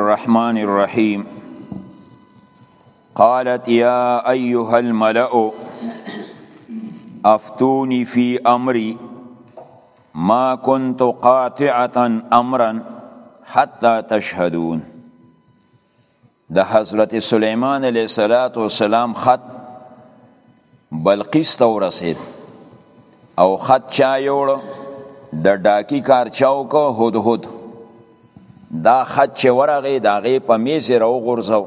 الرحمن الرحيم قالت يا أيها الملأ أفتوني في أمري ما كنت قاطعة أمرا حتى تشهدون ده حضرت سليمان عليه الصلاة والسلام خط بلقیس ته ورسید او خط چا یوړ د ډاکی کار چاو کو هود هود دا خط چې ورغه دا غي په میز راو غورځو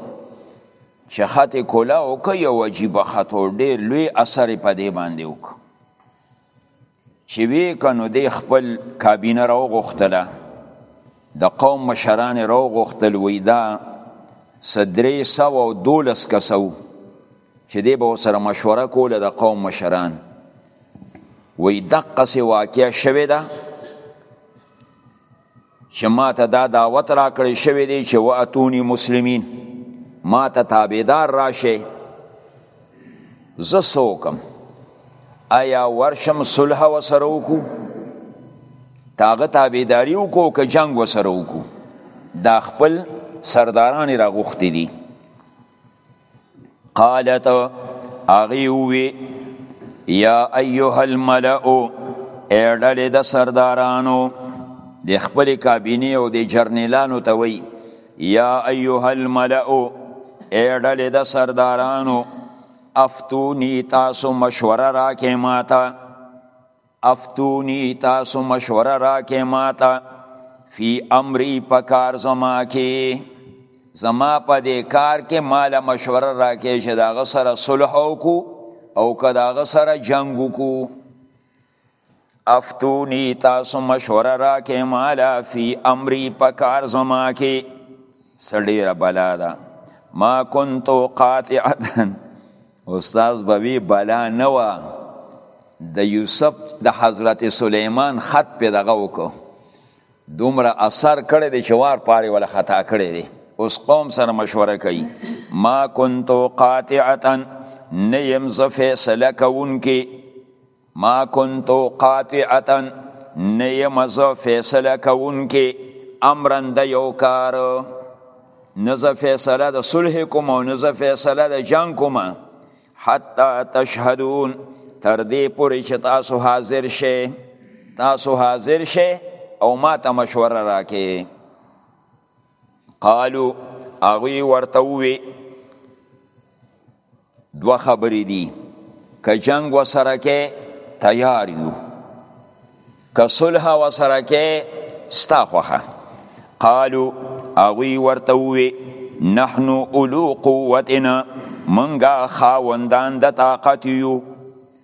چې خط کولا او که یو عجیب خط او ډیر لوی اثر په دې باندې وک چې وی کنو دی خپل کابینه راو غختله د قوم مشران راو غختل وی دا صدری سو او دولس کسو چې دی به سره مشوره کوله د قوم مشران وی دقه سی واقع شوه ده چې ما ته دا دعوت را کړی شوی دی چې واتونی مسلمین ما ته تابعدار راشه زه سوکم آیا ورشم صلح وسره وکړو تاغه تابعداري وکړو که جنگ وسره وکړو دا خپل سرداران را غوښتي دي قالت اغي وی یا ایها الملأ اډل د سردارانو د خپل کابینه او د جرنیلانو ته وی یا ایها الملأ اډل د سردارانو افتونی تاسو مشوره راکې ماته افتونی تاسو مشوره راکې ماته فی امری په کار زما کې زما په دې کار کې مال مشوره راکې چې دا غ سره صلح وکړو او که دا غ سره جنگ وکړو افتونی تاسو مشوره راکې مال فی امری په کار زما کې سړی را بلا ده ما كنت قاطعه استاد به وی بلا نه و د یوسف د حضرت سلیمان خط په دغه وکړو دومره اثر کړی دی چې وار پاره ولا خطا کړی دی اوس قوم سره مشوره کوي ما كنت قاطعه نیم ز فیصله کوونکې ما كنت قاطعتا نه یم زه فیصله کوونکې امرا د یو کار نه زه فیصله د صلح کوم او نه زه فیصله د جنګ کوم حتی تشهدون تر دې پورې چې تاسو حاضر شئ تاسو حاضر شئ او ما ته مشوره راکې قالو هغوی ورته ووی دوه خبرې دي که جنگ وسره کې تیار یو که صلح وسره کې ستا خوخه قالو اوی ورته وی نحنو اولو قوتنا منګه خاوندان د طاقت یو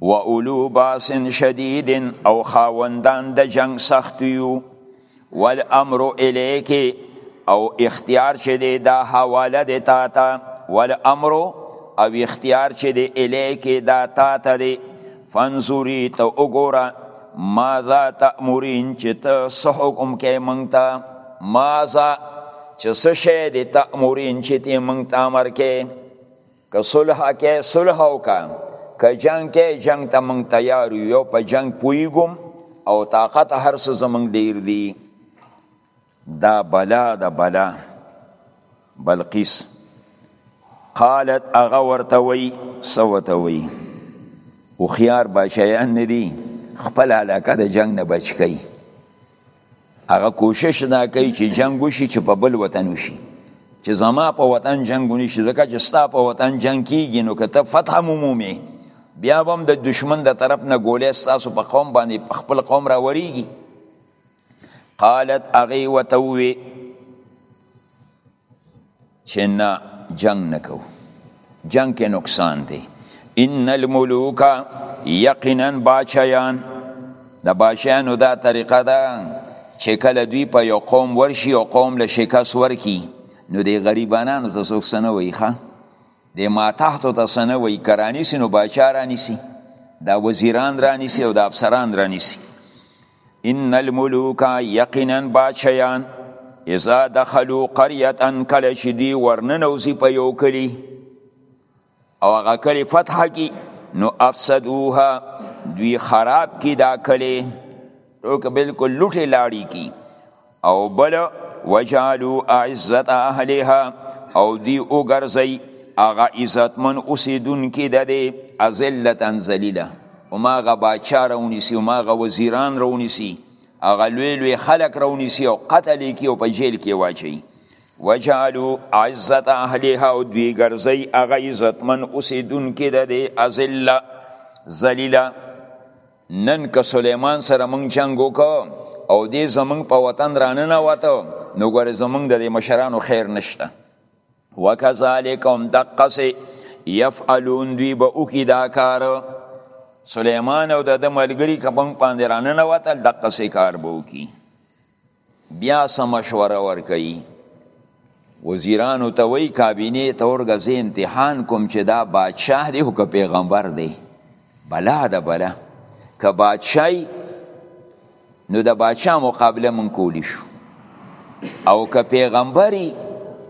و اولو باس شدید او خاوندان د جنگ سخت یو والامر الیک او اختیار چې دی دا حواله دی تا ته والامر او اختیار چې دی الیک دا تا ته دی فانظری ته وګوره ماذا تأمرین چې ته څه حکم کوې مونږ ته ماذا چې څه شی دی تأمرین چې ته مونږ ته امر کوې که صلح کې صلح وکا که جنگ کې جنگ ته مونږ تیار یو په جنگ پویګم او طاقت هر څه زمونږ ډیر دی دا بلا دا بلا بلقیس قالت اغه ورته وی سوته وی او خيار بچیان ندي خپل علاقه د جنگ نه بچ کی هغه کوشش دا کوي چې جنگ وشي چې په بل وطن وشي چې زما په وطن جنگ ونی شي ځکه چې ستا په وطن جنگ کیږي نو که ته فتح مومي بیا هم د دشمن د طرف نه ګولې ستاسو په قوم باندې په خپل قوم راوريږي قالت اغي وتوي چې نه جنگ نه کو جنگ کې نقصان دی ان الملوک یقینا باچیان د باچیانو دا طریقه ده چې کله دوی په یو قوم ورشي او قوم له شکست ورکی نو د غریبانو ته څوک سنه وي ښه د ما تحت ته سنه وي کرانی سينو باچا رانیسی دا وزیران رانیسی او دا افسران رانیسی ان الملوک یقینا بادشاهان اذا دخلوا قريه کله چې دی ورننوزي په یو کلی او هغه کلی فتح کی نو افسدوها دوی خراب کی دا کلی او که بالکل لوټه لاړی کی او بل وجعلو اعزت اهلها او دی وګرځي هغه عزتمن اوسیدونکي د دې ازلتا ذلیلا او ما هغه باچا راونیسي او ما هغه وزیران راونیسي هغه لوی لوی خلک راونیسي او قتل یې کړي او په جیل کې واچوي وجعلو عزت اهلها او دوی ګرځي هغه عزتمن اوسیدونکي د دې ازله ذلیله نن که سلیمان سره مونږ جنگ وکړو او دې زمونږ په وطن رانه نه وته نو ګوره زمونږ د مشرانو خیر نشته وکذالک هم دقس یفعلون دوی به وکړي دا کار سلیمان او د ده ملګري که مونږ باندې رانه نه وتل دقسې کار به وکړي بیا څه مشوره ورکوي وزیرانو ته وی کابینه ته ورګزې امتحان کوم چې دا بادشاه دی او که پیغمبر دی بلا ده بلا که بادشاهی نو د بادشاه مقابله مونږ کولی شو او که پیغمبري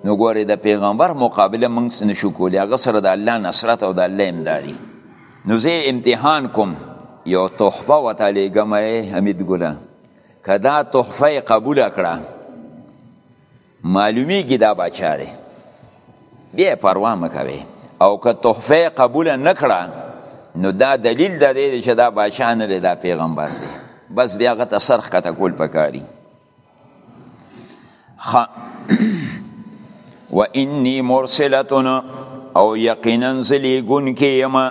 نو ګوره د پیغمبر مقابله مونږ نشو کولی هغه سره د الله نصرت او د الله امدادي نو زه امتحان کوم یو تحفه وته لېږم حمید ګله که دا تحفه یې قبوله کړه معلومیږي دا باچا دی بیا پروا مه کوئ او که تحفه یې قبوله نه کړه نو دا دلیل د دی چې دا باچا نه دی دا پیغمبر دی بس بیا هغه ته سر ښکته کول پکاري و انی مرسلتون او یقینا زلیګون کې یمه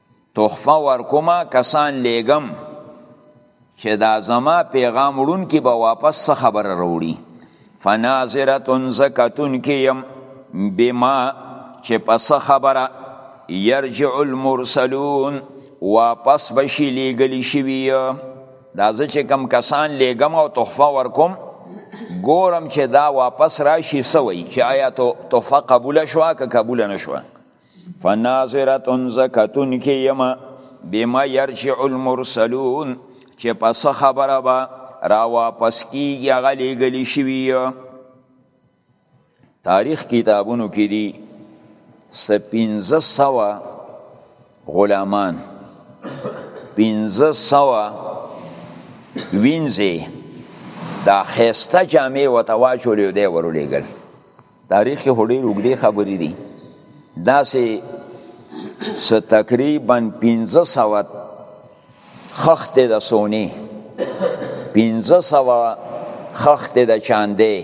تحفه ورکومه کسان لیږم چې دا زما پیغام وړونکي به واپس څه خبره راوړي فناظرتن زه کتونکی یم بما چې په څه خبره یرجع المرسلون واپس به شي لیږلی شوي دا زه چې کم کسان لیږم او تحفه ورکوم ګورم چې دا واپس راشي سوی چې آیا تحفه قبول شوه که قبول نه شوه فناظره زه کتونکی یم بما یرجع المرسلون چې په څه خبره به را واپس کیږي هغه لیږلي شوي تاریخ کتابونو کې دي څه پنځه سوه غلامان پنځه سوه وینځې دا ښایسته جامې ورته واچولې او دی ورولېږل تاریخ کې هډې وګړي خبرې دي دا سه س تقریبا 1500 خخت د سونی 1500 خخت د چاندې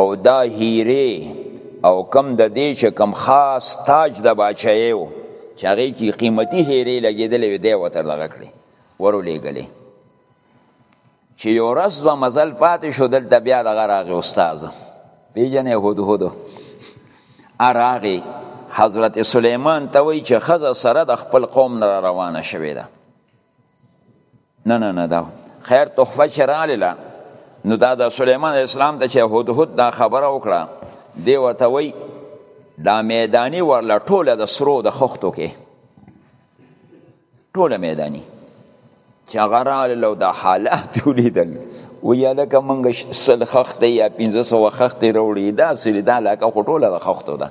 او دا هیره او کم د دې چې کم خاص تاج د باچایو چې هغه کې قیمتي هیره لګیدلې دی وته لګ کړی ورولېګلې چې یو ورځ دوه مزل پاتې شو دلته بیا دغه راغی استاد پیژنې هدهد راغی حضرت سلیمان ته وایي چې ښځه سره د خپل قوم نه روانه شوې ده نه نه نه دا خیر تحفه چې راغله نو دا د سلیمان اسلام ته چې هدهد دا خبره وکړه دی ورته وایي دا میدانی ورله ټوله د سرو د خښتو کې ټوله میدانی چې هغه راغلل او دا حالات یې ولیدل وایي هلکه موږ سل خښتې یا پنځه سوه خښتې راوړي داسې دي دا علاقه خو ټوله د خښتو ده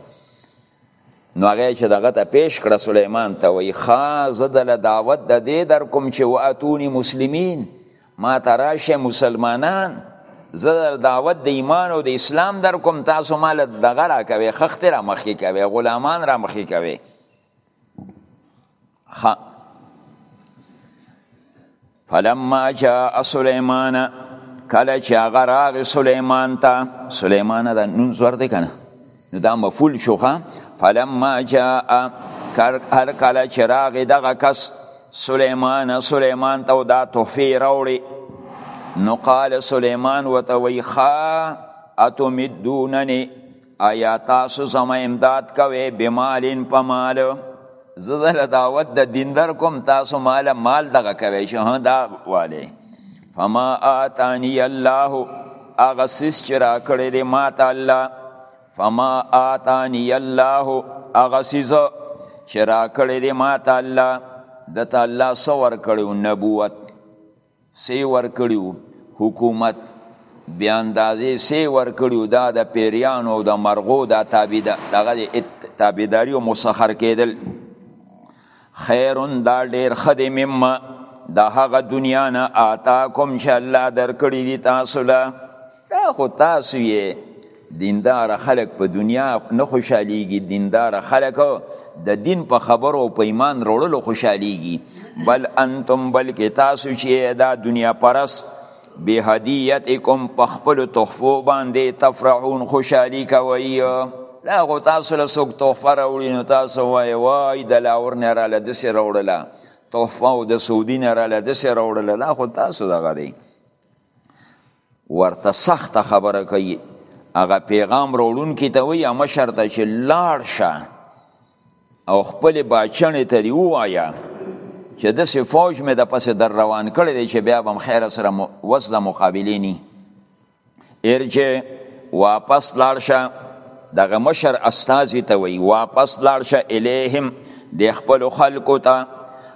نو هغه چې دغه ته پیش کړه سلیمان ته وایي ښه زه دله دعوت د دې در کوم چې واتوني مسلمین ما ته راشه مسلمانان زه در دعوت د ایمان او د اسلام در کوم تاسو مال دغه را کوي خخت را مخکې کوي غلامان را مخکې کوي خ فلما جاء سليمان کله چې هغه راغ سليمان ته سليمان دا نون زور دی کنه نو دا مفول شوخه فلما جاء هر کله چې راغ دغه کس سليمان سليمان ته دا تحفه راوړي نو قال سليمان وتوي خا اتمدونني ایا تاسو زما امداد کوي بمالین په مال زه دل دعوت د دین در کوم تاسو مال مال دغه کوي چې ها دا والي فما آتانی الله اغه سیس چې را کړی دی ما ته الله فما آتانی الله اغه سیس چې را کړی دی ما ته الله د ته الله سور کړو نبوت سه ورکړي وو حکومت بې اندازې سه ورکړي وو دا د پیریانو او د مرغو دا تابعداري او مسخر کېدل خیرون دا ډېر ښه دی مما د هغه دنیا نه آتاکم چې الله درکړي دي تاسو له دا خو تاسو یې دیندار خلک په دنیا نه خوشحالیږي دیندار خلک د دین په خبرو او په ایمان وروړلو خوشحالیږي بل انتم بلکې تاسو چې دا دنیا پرس به هدیتکم په خپل تحفو باندې تفرحون خوشحالي کوئ دا خو تاسو له څوک تحفه راوړي نو تاسو وایي وای د لاور نه راله داسې راوړله تحفه او د سعودي نه راله داسې راوړله دا خو تاسو دغه دی ورته سخته خبره کوي هغه پیغام راوړونکي ته وایي مشر ته چې لاړ شه او خپلې باچڼې ته دې ووایه چې داسې فوج مې د پسې در روان کړی دی چې بیا به هم خیره سره وس د مقابلې نی ارجع واپس لاړ شه دغه مشر استازي ته وایي واپس لاړ شه الیهم د خپلو خلکو ته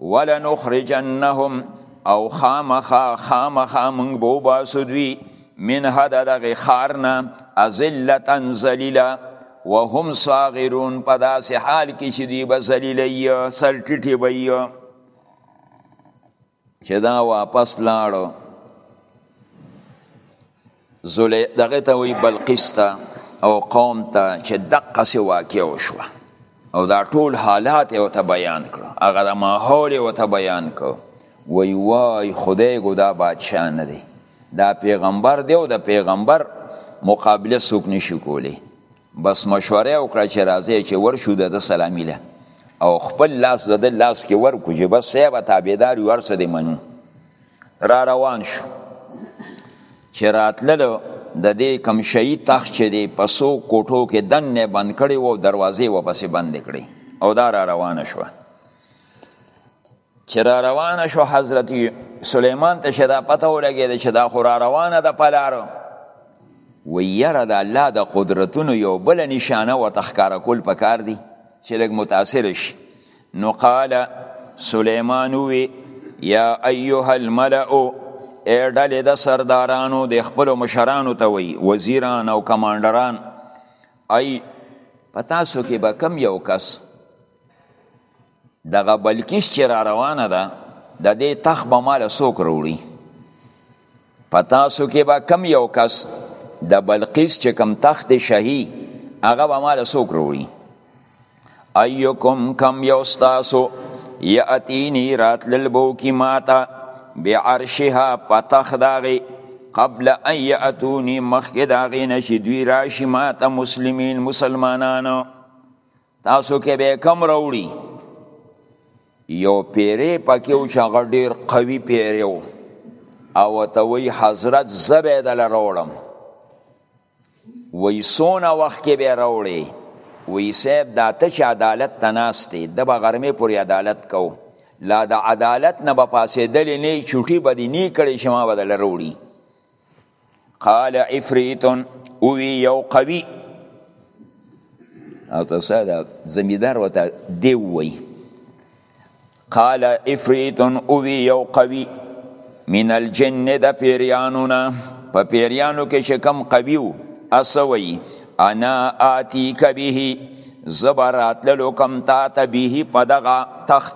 ولنخرجنهم او خامخا خامخا مونږ به وباسو دوی منها د دغې ښار نه اذلتا ذلیلا وهم صاغرون په داسې حال کې چې دوی به ذلیله یې سر ټیټې به یې چې دا واپس لاړو زلی دغه ته وی بلقیس ته او قوم ته چې دقه سی واقع وشو او دا ټول حالات او ته بیان کړو هغه د ماحول او ته بیان کو وی وای خدای ګو دا بادشاہ نه دی دا پیغمبر دی او د پیغمبر مقابله سوک نشي کولی بس مشوره وکړه چې راځي چې ورشو د سلامي له او خپل لاس د لاس کې ورکو چې بس سیبه تابعدار یو ارسه دی منو را روان شو چې راتللو د دې کم شهید تخت چې دی په څو کوټو کې دننه بند کړی و دروازې ورپسې بندې کړې او دا را روانه شوه چې را روانه شو حضرت سلیمان ته چې دا پته ولګېده چې دا خو را روانه ده په لارو و یره د الله د قدرتونو یو بل نشانه و تخکار کول پکار دی چې لګ متاثر شي نو قال سليمان وی یا ایها الملأ اے ډلې د سردارانو د خپل مشرانو ته وی وزیران او کمانډران ای پتاسو کې به کم یو کس دغه بلکیس چې را روانه ده د دې تخت به مال څوک راوړي په تاسو کې به کم یو کس د بلقیس چې کم تخت شهي هغه به مال څوک راوړي ایوکم کم یو ستاسو یاتینی راتلل بو کی ماتا بعرشها پتخ داغي قبل ان یاتونی مخک داغي نشي دوی راشي ماتا مسلمین مسلمانانو تاسو کې به کم راوړي یو پیری پکې و چې هغه ډیر قوي پیری و او ته وی حضرت زبې د لروړم وی سونه وخت کې به راوړي وی صاحب دا ته چې عدالت تناستې د به غرمې پورې عدالت کو لا د عدالت نه به پاسې دلې نه چوټي به دې نه کړې چې ما به د لروړي قال عفریت اوی یو قوی او تاسو دا زمیدار وته دی وی قال عفریت اوی یو قوی من الجن د پیریانو نه په پیریانو کې شکم قوی او اسوی انا آتی کبه زبرات لکم تا ته به په دغه تخت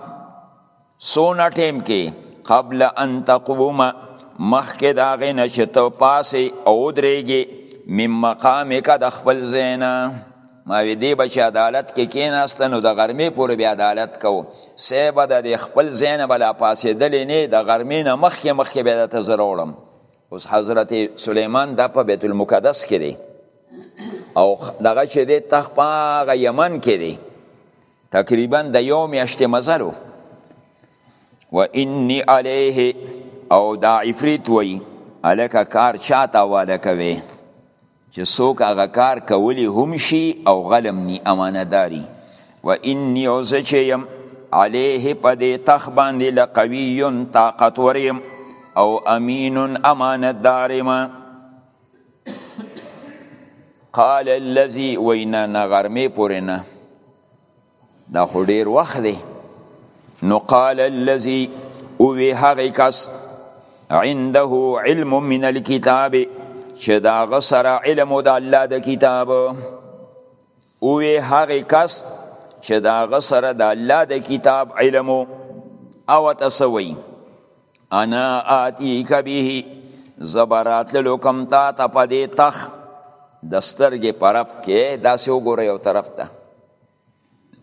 سونه ټیم کې قبل ان تقوم مخکې دا غې نه چې ته پاسې او درېږي مم مقام کا د خپل زینا ما وی دی بچ عدالت کې کېناست نو د غرمې پورې بیا عدالت کو سه به د خپل زینا بلا پاسې دلې نه د غرمې نه مخکې مخکې بیا ته زروړم اوس حضرت سلیمان د په بیت المقدس کې دی او دغه چې دی تخپا غ یمن کې دی تقریبا د یو میاشتې مزل و و انی علیه او دا عفریت وی هلکه کار چا ته حواله کوې چې څوک هغه کار کولی هم شي او غلم نی امانتداري و انی او زه چې یم علیه په دې تخ باندې لقوي طاقتور یم او امین امانتدار یم قال الذي وینا نه غرمه پورې نه دا خو ډیر وخت دی نو قال الذي او وی هغه کس عنده علم من الكتاب چې دا غسر علم د الله د کتاب او وی هغه کس چې دا غسر د الله د کتاب علم او تسوي انا آتی کبه زبرات لکم تا ته پدې تخ د سترګې پرف کې دا سه وګوره یو طرف ته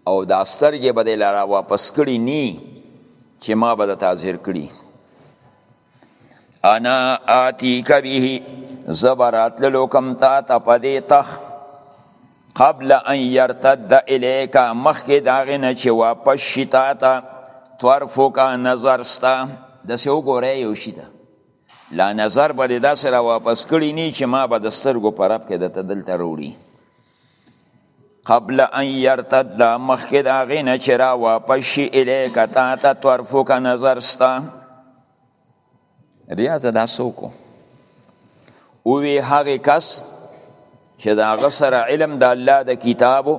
او دا سترګې به لاره واپس کړی نی چې ما به د تاذیر کړی انا آتیک به زبرات لوکم تا ته پدې تخ قبل ان يرتد اليك مخکې داغه نه چې واپس شي تا ته طرفو کا نظر ستا د سیو ګوره یو شي ته لا نظر به دا سره واپس کړی نه چې ما به د سترګو پرب کې د تدل تروړي قبل ان يرتد مخکې د هغې نه چې را واپس شي الیک تا ته طرفک نظر ستا ریاضه دا څوک ووی هغې کس چې د هغه سره علم د الله د کتابو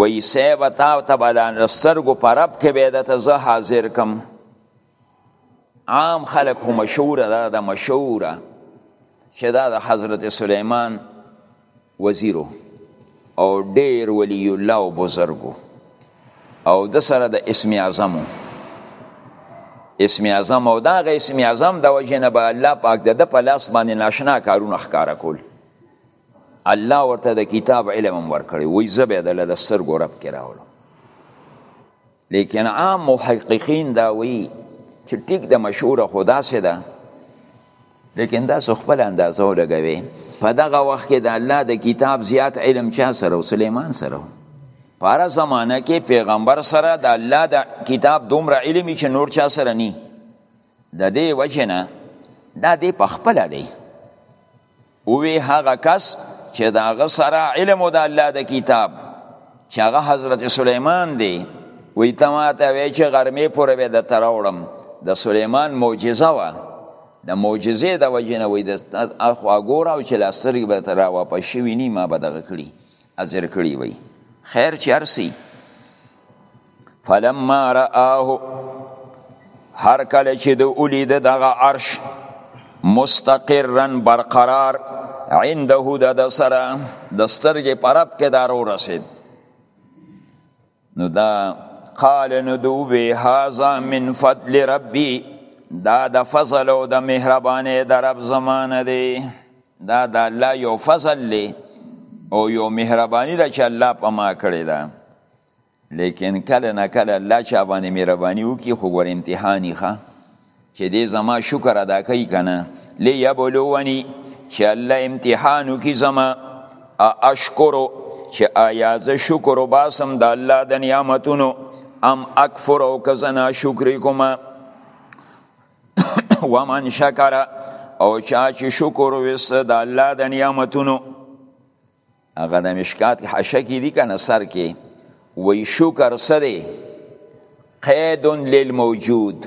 وی صاحب تا ته به د سترګو په رب کې به درته زه حاضر کم عام خلق خو مشهور ده د مشهور چې دا د حضرت سلیمان وزیرو او ډیر ولی الله او بزرګو او د سره د اسم اعظم اسم اعظم او دا غ اسم اعظم د وجه نه به الله پاک د په لاس باندې ناشنا کارونه ښکارا کول الله ورته د کتاب علم ورکړي وای زبې د لستر ګورب کې راولم لیکن عام محققین دا وی چې ټیک د مشهور خدا سي ده لیکن دا سو خپل اندازه ولګوي په دغه وخت کې د الله د کتاب زیات علم چا سره او سليمان سره پاره زمانہ کې پیغمبر سره د الله د کتاب دومره علم چې نور چا سره ني د دې وجنه دا دې په خپل دی اوی هغه کس چې دا غ سره علم د الله د کتاب چې هغه حضرت سليمان دی وی ته ماته وی چې غرمې پورې به د تراوړم د سليمان معجزه و د معجزې د وجنه وی د اخوا ګور او چې لاسترګ به ترا واپس شوی نی ما به دغه کړی حاضر کړی وي خیر چې ارسي فلما رآه هر کله چې د اولی د دغه عرش مستقرا برقرار عنده د سره د سترګې پرب کې دارو رسید نو دا قال نو دو وی هاذا من فضل ربي دا د فضل او د مهرباني د رب زمانه دی دا د الله یو فضل لی او یو مهرباني ده چې الله په ما کړې ده لیکن کله نه کله الله چا باندې مهرباني وکي خو ور امتحاني ښه چې دې زما شکر ادا کوي کنه ليبلوني چې الله امتحانو کی زما اشکرو چې آیا زه شکر وباسم د الله د نعمتونو ام اکفر او که زه ناشکري کوم ومن شکر او چا چې شکر وست د الله د نعمتونو هغه د مشکات حشه کې دي کنه سر کې وی شکر سره قید للموجود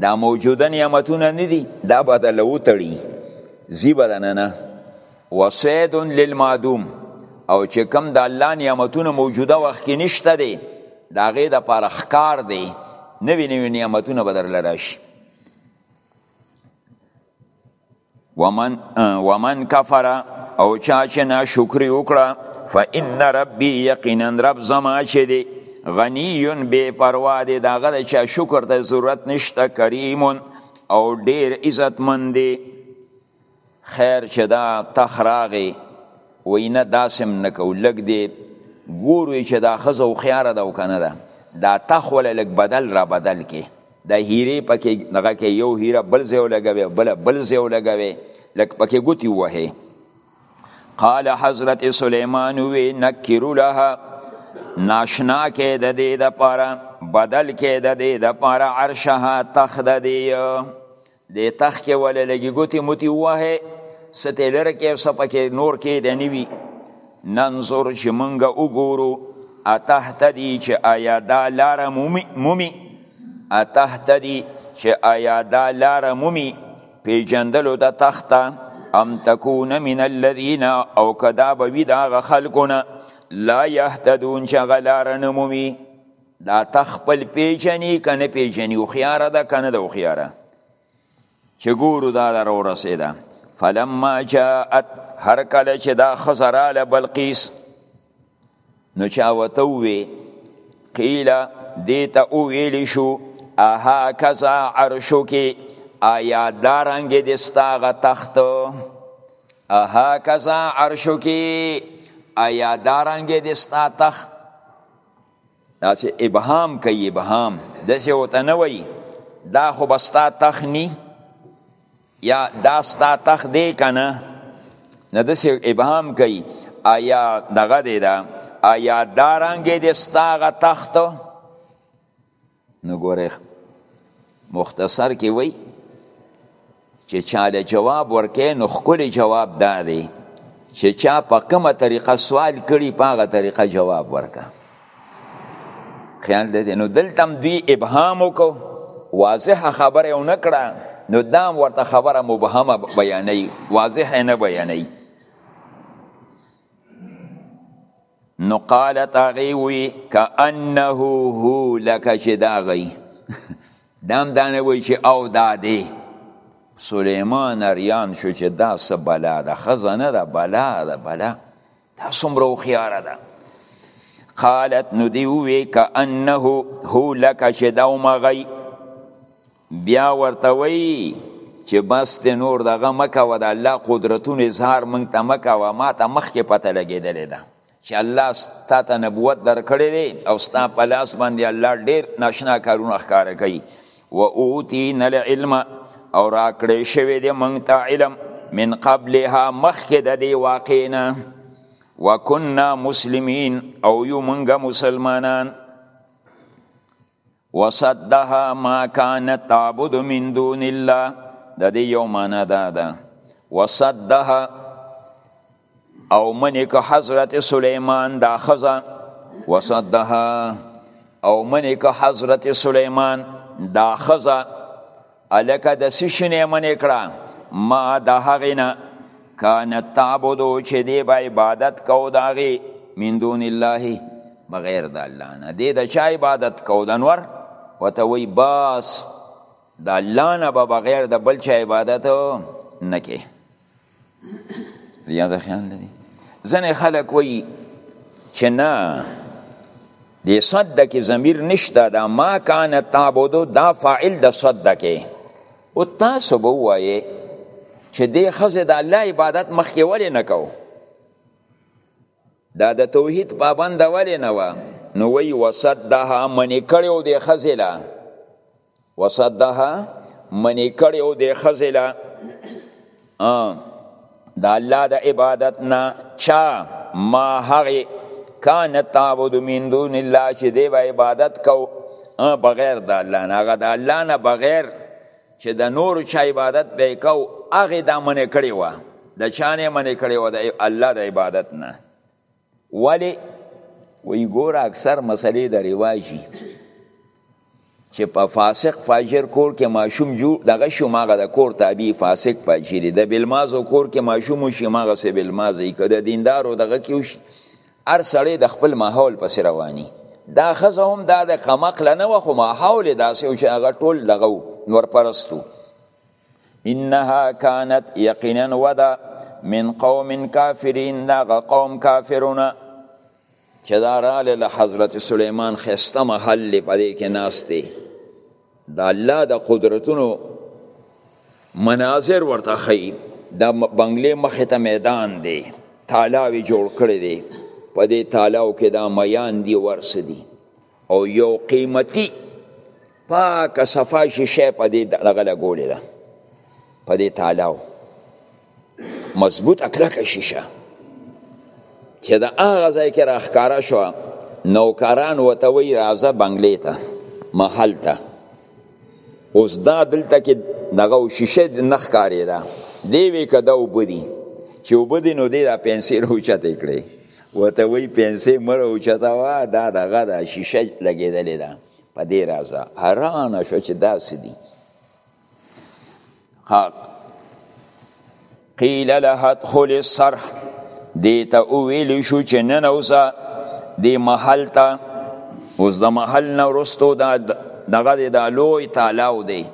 دا موجوده نعمتونه نه دي دا به د لو تړي زی بدنه نه وسید للمعدوم او چې کم د الله نعمتونه موجوده وخت کې نشته دي دا غي د پر خکار دي نوی نوی نعمتونه بدر لراشي ومن ومن کفر او چا چې ناشکری وکړه فإن ربي یقینا رب زما چې دی غنی بے پروا دی داغه د چا شکر ته ضرورت نشته کریم او ډیر عزت مند دی خیر چې دا تخراغه وینه داسم نکو لګ دی ګورو چې دا خزه او خيار ده او کنه ده دا تخول لګ بدل را بدل کې دا هیره پکې دغه کې یو هیره بل ځای ولګوي بل بل ځای ولګوي لکه پکې ګوتی وهي قال حضرت سليمان وی نکرو لها ناشنا کې د دې د پاره بدل کې د دې د پاره عرشها تخت دی د تخ کې ولې لګي ګوتې موتي ووهې څه ترې لرې کې څه پکې نور کې دی نه وي ننظر چې مونږ وګورو اتهتدي چې آیا دا لاره مومي اتهتدي چې آیا دا لاره مومي پیژندلو د تخته ام تکون من الذین او کدا به وي د هغه خلکو نه لا یهتدون چې هغه لاره نه مومي دا ته خپل پیژنی که نه پیژنی هوښیاره ده که نه ده هوښیاره چې ګورو دا در ورسېده فلما جاءت هر کله چې دا ښځه راله بلقیس نو چا ورته ووې قیله دې ته وویلی شو اها کذا عرشو کې آیا دا رنګ دې ستا هغه تخت اها کذا عرشو کې آیا دا رنګ دې ستا تخت داسې ابهام کوي ابهام داسې وته نه وایي دا خو به ستا تخ نی یا دا ستا تخ دی که نه نه داسې ابهام کوي آیا دغه دی دا آیا دا رنګې دی ستا هغه تخت نو ګوره مختصر کې وای چې چاله جواب ورکې نو خپل جواب دا دی چې چا په کومه طریقه سوال کړي په هغه طریقه جواب ورکا خیال دې نو دلته دوی ابهام وکړو واضح خبره و نکړه نو دا ورته خبره مبهمه بیانې واضح نه بیانې نو قالت هغې وی کأنه هو لکه چې دا غی دام دا نه وی چې او دا دی سلیمان اریان شو چې دا څه بلا ده ښځه نه ده بلا ده بلا دا څومره هوښیاره ده قالت نو دی وی کأنه هو لکه چې دا ومغی بیا ورته وایي چې بس دی نور دغه مه کوه د الله قدرتونو اظهار موږ ته مه کوه ما ته مخکې پته لګېدلې ده چې الله ستا ته نبوت درکړی دی او ستا په لاس باندې الله ډېر ناشنا کارونه ښکاره کوي و اوتینا العلم او راکړی شوی دی موږ ته علم من قبلها مخکې د دې واقع نه وکنا مسلمین او یو موږ مسلمانان وصدها ما كانت تعبد من دون الله د دې یو معنا دا ده وصدها او منی که حضرت سلیمان دا خزه وصدها او منی که حضرت سلیمان دا خزه الکه د څه شي نه منې کړه ما د هغې نه کانت تعبدو چې دی به عبادت کو د هغې من دون الله بغیر د الله نه دی د چا عبادت کو د انور ورته وایي باس د الله نه به بغیر د بل چا عبادت نه کې یاد خیال لري ځنې خلک وایي چې نه د صد کې ضمیر نشته دا ما کان تعبدو دا فاعل د صد کې او تاسو به وایي چې دې خزه د الله عبادت مخکې ولې نه کو دا د توحید پابند ولې نه و نو وی وصدها منی کړو د خزه لا وصدها منی کړی او د خزله د الله د عبادت نه چا ما هغه کان تعبد من دون الله چې دی به عبادت کو بغیر د الله نه هغه د الله نه بغیر چې د نور چا عبادت به کو هغه د منې کړی و د چانه منې کړی و د الله د عبادت نه ولی وی ګور اکثر مسلې د رواجی چې په فاسق فاجر کور کې ماشوم جو دغه شو ماغه د کور تابع فاسق فاجری د بلمازو کور کې ماشوم شي ماغه سه بلمازي کده دیندارو دغه کې وشي هر سړی د خپل ماحول پس رواني دا خزه هم دا د قمقل نه وخو ماحول داسې او چې هغه ټول دغه نور پرستو انها كانت یقینا ودا من قوم کافرین داغه قوم کافرونه چې دا راله له حضرت سلیمان خسته محل په دې کې ناشته د الله د قدرتونو مناظر ورته خي د بنگلې مخې ته میدان دی تالاوی جوړ کړی دی په دې تالاو کې دا میان دی ورسدي او یو قیمتي پاکه صفا شیشه په دې دغه لګولې ده په دې تالاو مضبوطه کلکه شیشه چې د هغه ځای کې راښکاره شوه نوکران ورته وایي راځه بنګلې ته محل ته اوس دا دلته کې دغه شیشه نه ښکارېده دی وی که دا اوبه دي چې اوبه دي نو دی دا پنسل اوچتې کړې وته وی پنسه مر او چتا وا دا دغه د شیشه لګیدلې ده په دې رازه حیران شو چې دا سدي حق قیل لها ادخل الصرح دیتا او ویل شو چې نن اوسه دی محل ته اوس د محل نه ورستو دا دغه د لوی تالاو دی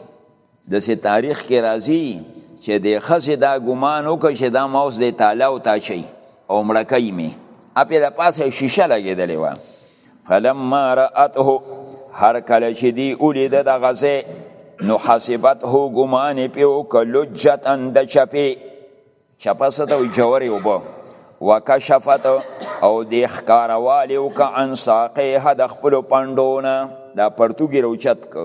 د سي تاریخ کې راځي چې د خزې دا ګمان وکړ چې دا ماوس د تالا او تاچي او مړکې می اپې د پاسه شیشه لګېدلې و فلما راته هر کله چې دی ولید د غزه نو حسبت هو ګمان پیو کلجت اند چپی چپس ته جوړي وبو وکشفت او د ښکاروالی وکړه عن ساقیها د خپلو پنډونه دا پرتوګي روچت که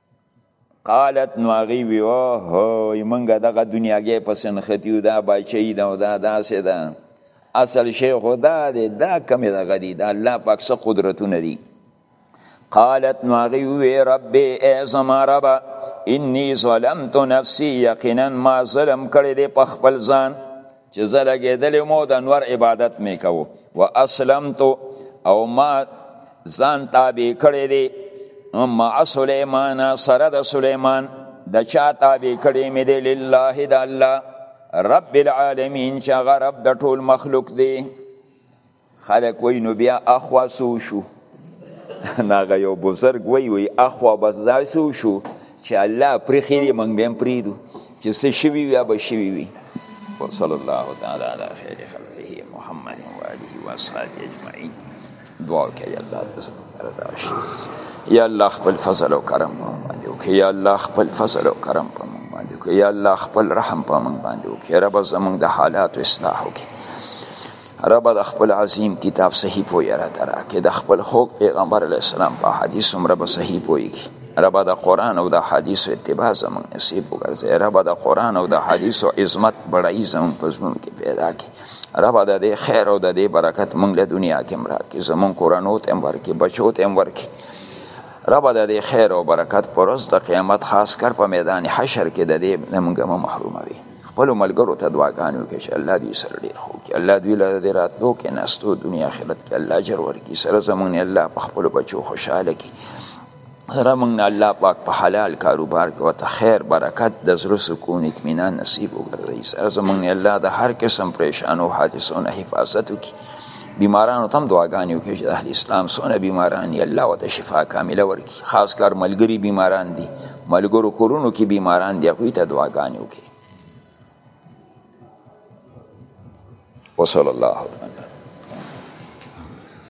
قالت نو هغې وي اوهوی موږ دغه دنیاګۍ پسې نښتي یو دا باچهي ده او دا داسې ده اصل شی خو دا دی دا کمې دغه دي د الله پاک څه قدرتونه دي قالت نو هغې ووې ربې ای زما ربه انی ظلمت نفسي یقینا ما ظلم کړی دی په خپل ځان چې زه لګېدلی مو د انور عبادت مې کوو و اسلمت او ما ځان تابع کړی دی مع سلیمان سره د سلیمان د چا تابع کړی مې دی لله د الله رب العالمین چې هغه رب د ټول مخلوق دی خلک وای نو بیا اخوا سو شو ناغه یو بزرګ وای وای اخوا بس ځای سو شو چې الله پرې خېری منګ بیم پریدو چې څه شوی وي به شوی وي وصلی الله تعالی علی خیر خلقه محمد و آله و اصحابه اجمعین دعا کوي الله تعالی رضا شي یا الله خپل فضل او کرم په موږ باندې وکړي یا الله خپل فضل او کرم په موږ باندې وکړي یا الله خپل رحم په موږ باندې وکړي رب زموږ د حالات اصلاح وکړي رب د خپل عظیم کتاب صحیح پوی را ترا کې د خپل خوږ پیغمبر علی السلام په حدیث هم رب صحیح پوی کی رب د قران او د حدیث اتباع زمون نصیب وګرځي رب د قران او د حدیث او عظمت بڑای زمون پزمون کې پیدا کی رب د دې خیر او د دې برکت مونږ له دنیا کې مرا کې زمون قرانو ته امر کې بچو ته امر کې رب د دې خیر او برکت پرز د قیامت خاص کر په میدان حشر کې د دې مونږه محروموي خپل ملګرو ته دعاګانې وکړي چې الله دې سره ډېر ښه وکړي الله دوی له دې راتلو کې ناستو دنیا آخرت کې الله اجر ورکړي سره زمونږ نه الله په خپلو بچو خوشحاله کړي سره موږ نه الله پاک په حلال کاروبار کې ورته خیر برکت د زړه سکون اطمینان نصیب وګرځوي سره زمونږ نه الله د هر قسم پریشانو حادثو نه حفاظت وکړي بیمارانو ته هم دعاګانې وکړي چې د اهل اسلام څونه بیماران یې الله ورته شفا کامله ورکړي خاص کر ملګری بیماران دي ملګرو کورونو کې بیماران دي هغوی ته دعاګانې وکړي وصلی الله علیه